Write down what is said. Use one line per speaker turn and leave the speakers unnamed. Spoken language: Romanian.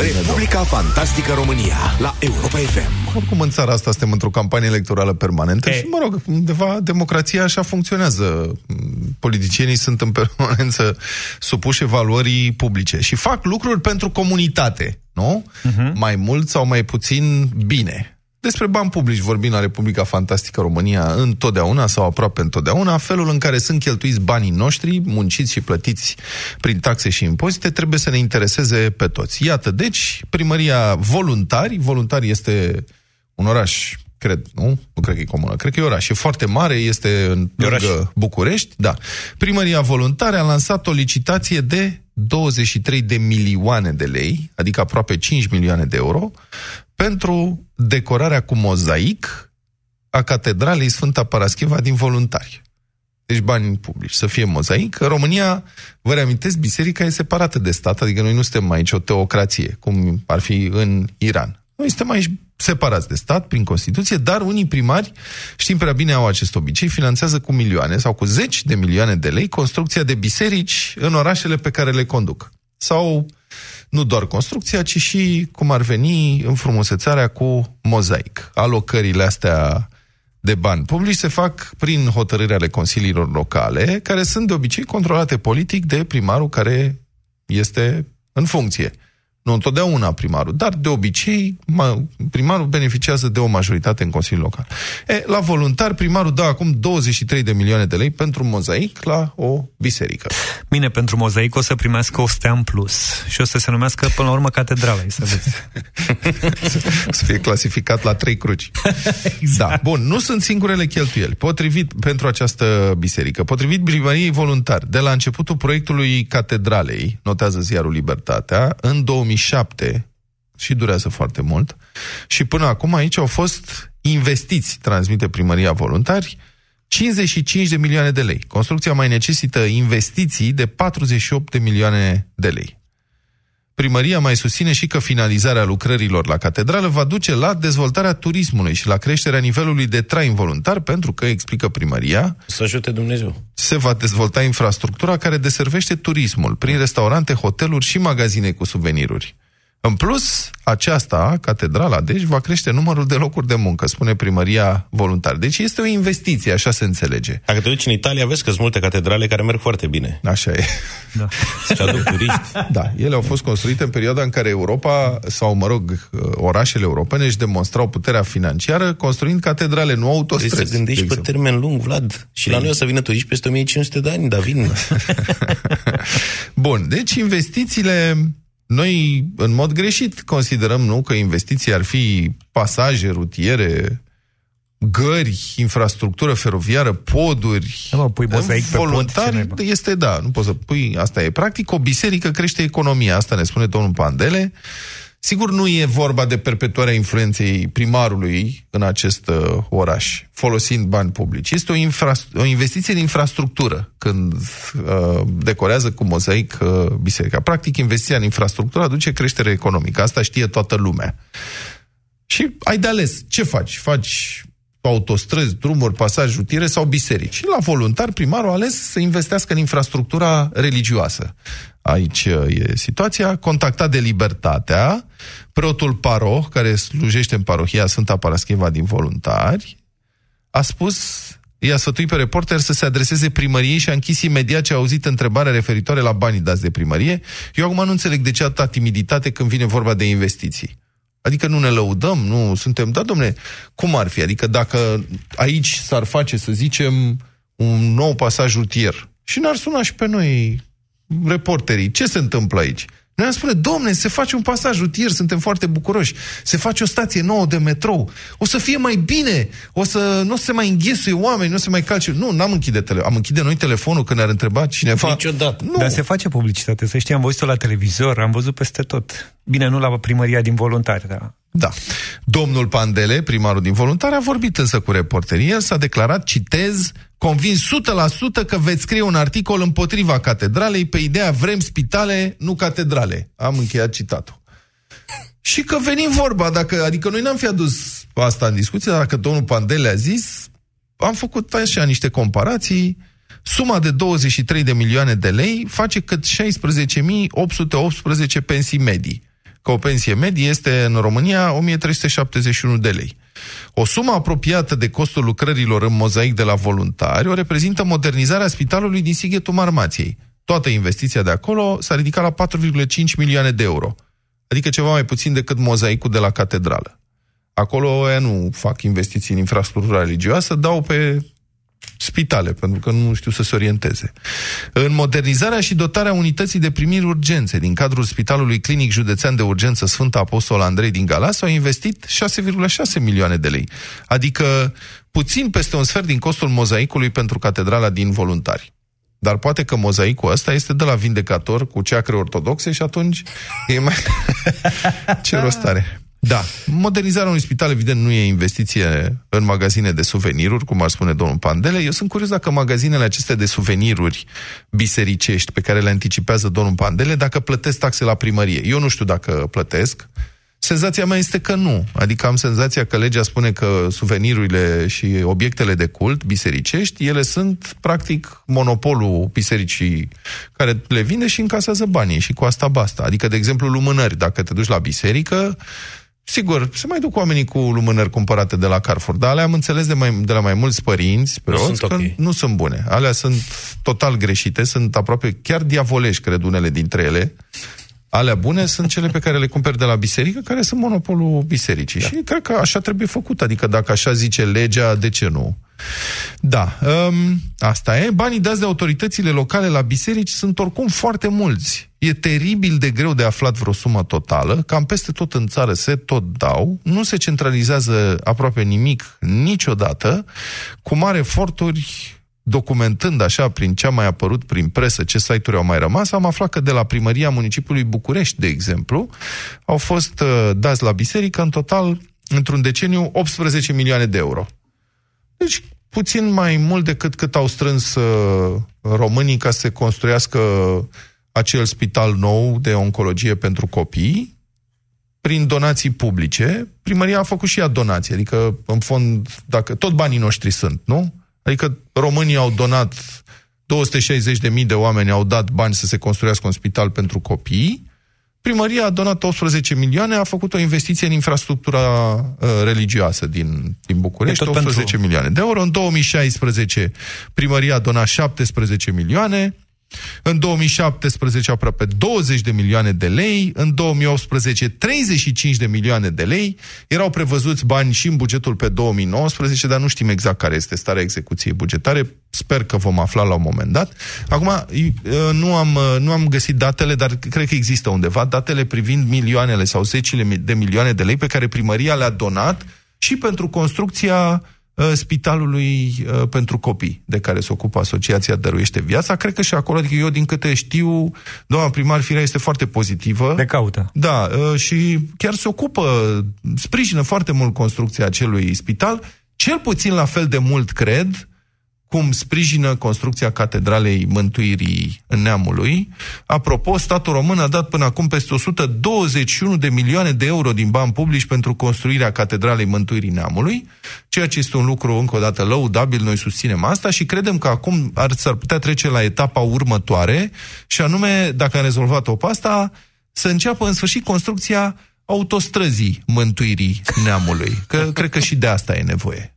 Republica Fantastică România la Europa FM.
Oricum în țara asta suntem într-o campanie electorală permanentă
Ei.
și, mă rog, undeva democrația așa funcționează. Politicienii sunt în permanență supuși evaluării publice și fac lucruri pentru comunitate, nu? Uh-huh. Mai mult sau mai puțin bine. Despre bani publici vorbim la Republica Fantastică România întotdeauna sau aproape întotdeauna, felul în care sunt cheltuiți banii noștri, munciți și plătiți prin taxe și impozite, trebuie să ne intereseze pe toți. Iată, deci, primăria Voluntari, Voluntari este un oraș, cred, nu? Nu cred că e comună, cred că e oraș. E foarte mare, este în
E oraș.
lângă București, da. Primăria Voluntari a lansat o licitație de 23 de milioane de lei, adică aproape 5 milioane de euro, pentru decorarea cu mozaic a Catedralei Sfânta Paraschiva din Voluntari. Deci bani publici, să fie mozaic. În România, vă reamintesc, biserica e separată de stat, adică noi nu suntem aici o teocrație, cum ar fi în Iran. Noi suntem aici separați de stat prin Constituție, dar unii primari, știm prea bine, au acest obicei, finanțează cu milioane sau cu zeci de milioane de lei construcția de biserici în orașele pe care le conduc. Sau nu doar construcția, ci și, cum ar veni, înfrumusețarea cu mozaic. Alocările astea de bani publici se fac prin hotărâri ale consiliilor locale, care sunt de obicei controlate politic de primarul care este în funcție. Nu întotdeauna primarul, dar de obicei ma, primarul beneficiază de o majoritate în Consiliul Local. E, la voluntar, primarul dă acum 23 de milioane de lei pentru un mozaic la o biserică.
Bine, pentru mozaic o să primească o stea în plus și o să se numească până la urmă catedrală, să vezi.
să fie clasificat la trei cruci. exact. Da, bun, nu sunt singurele cheltuieli. Potrivit pentru această biserică, potrivit primăriei voluntari, de la începutul proiectului catedralei, notează ziarul Libertatea, în 2007 și durează foarte mult, și până acum aici au fost investiți, transmite primăria voluntari, 55 de milioane de lei. Construcția mai necesită investiții de 48 de milioane de lei. Primăria mai susține și că finalizarea lucrărilor la catedrală va duce la dezvoltarea turismului și la creșterea nivelului de trai involuntar, pentru că, explică primăria,
Să ajute Dumnezeu.
se va dezvolta infrastructura care deservește turismul prin restaurante, hoteluri și magazine cu suveniruri. În plus, aceasta, catedrala, deci, va crește numărul de locuri de muncă, spune primăria voluntar. Deci este o investiție, așa se înțelege.
Dacă te duci în Italia, vezi că sunt multe catedrale care merg foarte bine.
Așa e.
Da.
Și aduc turiști.
Da, ele au fost construite în perioada în care Europa, sau mă rog, orașele europene își demonstrau puterea financiară construind catedrale, nu
Trebuie
autostrăzi.
să gândești
de
pe
exemplu.
termen lung, Vlad. Și la noi o să vină turiști peste 1500 de ani, dar vin.
Bun, deci investițiile, noi în mod greșit considerăm, nu, că investiții ar fi pasaje rutiere, gări, infrastructură feroviară, poduri.
Da, mă, pui mozaic pe pod, ce
voluntari,
naiba?
este, da, nu poți să pui, asta e. Practic, o biserică crește economia, asta ne spune domnul Pandele. Sigur, nu e vorba de perpetuarea influenței primarului în acest uh, oraș, folosind bani publici. Este o, infra- o investiție în infrastructură când uh, decorează cu mozaic uh, biserica. Practic, investiția în infrastructură aduce creștere economică. Asta știe toată lumea. Și ai de ales. Ce faci? Faci autostrăzi, drumuri, pasaje rutiere sau biserici. Și la voluntar, primarul a ales să investească în infrastructura religioasă. Aici uh, e situația. Contactat de Libertatea, preotul Paroh, care slujește în parohia Sfânta Paraschiva din voluntari, a spus, i-a sfătuit pe reporter să se adreseze primăriei și a închis imediat ce a auzit întrebarea referitoare la banii dați de primărie. Eu acum nu înțeleg de ce atâta timiditate când vine vorba de investiții. Adică nu ne lăudăm, nu suntem... Da, domne, cum ar fi? Adică dacă aici s-ar face, să zicem, un nou pasaj rutier și n-ar suna și pe noi reporterii, ce se întâmplă aici? Noi am spune, domne, se face un pasaj rutier, suntem foarte bucuroși, se face o stație nouă de metrou, o să fie mai bine, o să nu se mai înghesuie oameni, nu se mai calce. Nu, n-am închide tele, am închide noi telefonul când ne-ar întreba cineva.
Niciodată.
Nu.
Dar se face publicitate, să știi, am văzut-o la televizor, am văzut peste tot. Bine, nu la primăria din voluntari, dar...
Da. Domnul Pandele, primarul din voluntari, a vorbit însă cu reporterii. El s-a declarat, citez, convins 100% că veți scrie un articol împotriva catedralei pe ideea vrem spitale, nu catedrale. Am încheiat citatul. Și că venim vorba, dacă, adică noi n-am fi adus asta în discuție, dar dacă domnul Pandele a zis, am făcut așa niște comparații, suma de 23 de milioane de lei face cât 16.818 pensii medii. Că o pensie medie este în România 1371 de lei. O sumă apropiată de costul lucrărilor în mozaic de la voluntari o reprezintă modernizarea spitalului din Sighetul Marmației. Toată investiția de acolo s-a ridicat la 4,5 milioane de euro, adică ceva mai puțin decât mozaicul de la catedrală. Acolo ea nu fac investiții în infrastructura religioasă, dau pe spitale, pentru că nu știu să se orienteze. În modernizarea și dotarea unității de primiri urgențe din cadrul Spitalului Clinic Județean de Urgență Sfânta Apostol Andrei din Galați au investit 6,6 milioane de lei, adică puțin peste un sfert din costul mozaicului pentru catedrala din voluntari. Dar poate că mozaicul ăsta este de la vindecator cu ceacre ortodoxe și atunci e mai... Ce rost are? Da. Modernizarea unui spital, evident, nu e investiție în magazine de suveniruri, cum ar spune domnul Pandele. Eu sunt curios dacă magazinele acestea de suveniruri bisericești pe care le anticipează domnul Pandele, dacă plătesc taxe la primărie. Eu nu știu dacă plătesc. Senzația mea este că nu. Adică am senzația că legea spune că suvenirurile și obiectele de cult bisericești, ele sunt practic monopolul bisericii care le vinde și încasează banii și cu asta basta. Adică, de exemplu, lumânări. Dacă te duci la biserică, Sigur, se mai duc oamenii cu lumânări cumpărate de la Carrefour, dar alea am înțeles de, mai, de la mai mulți părinți
Nu
preoți
sunt
că
ok.
nu sunt bune. Alea sunt total greșite, sunt aproape chiar diavolești, cred unele dintre ele. Alea bune sunt cele pe care le cumperi de la biserică, care sunt monopolul bisericii. Da. Și cred că așa trebuie făcut. Adică dacă așa zice legea, de ce nu? Da, um, asta e. Banii dați de autoritățile locale la biserici sunt oricum foarte mulți. E teribil de greu de aflat vreo sumă totală, cam peste tot în țară se tot dau, nu se centralizează aproape nimic niciodată, cu mari eforturi documentând așa prin ce a mai apărut prin presă, ce site-uri au mai rămas, am aflat că de la primăria municipiului București, de exemplu, au fost uh, dați la biserică în total, într-un deceniu, 18 milioane de euro. Deci puțin mai mult decât cât au strâns uh, românii ca să se construiască acel spital nou de oncologie pentru copii, prin donații publice. Primăria a făcut și ea donații, adică, în fond, dacă tot banii noștri sunt, nu? Adică românii au donat 260.000 de oameni au dat bani să se construiască un spital pentru copii. Primăria a donat 18 milioane, a făcut o investiție în infrastructura uh, religioasă din, din București,
E tot
18
pentru-
milioane de euro. În 2016 primăria a donat 17 milioane, în 2017 aproape 20 de milioane de lei, în 2018 35 de milioane de lei, erau prevăzuți bani și în bugetul pe 2019, dar nu știm exact care este starea execuției bugetare, sper că vom afla la un moment dat. Acum, i- nu am, nu am găsit datele, dar cred că există undeva, datele privind milioanele sau zecile de milioane de lei pe care primăria le-a donat și pentru construcția uh, spitalului uh, pentru copii, de care se ocupă Asociația Dăruiește Viața. Cred că și acolo, adică eu din câte știu, doamna primar Firea este foarte pozitivă.
De caută.
Da, uh, și chiar se ocupă, sprijină foarte mult construcția acelui spital, cel puțin la fel de mult, cred, cum sprijină construcția Catedralei Mântuirii Neamului. Apropo, statul român a dat până acum peste 121 de milioane de euro din bani publici pentru construirea Catedralei Mântuirii Neamului, ceea ce este un lucru încă o dată lăudabil, noi susținem asta și credem că acum ar, s-ar putea trece la etapa următoare și anume, dacă am rezolvat-o pe asta, să înceapă în sfârșit construcția autostrăzii Mântuirii Neamului, că cred că și de asta e nevoie.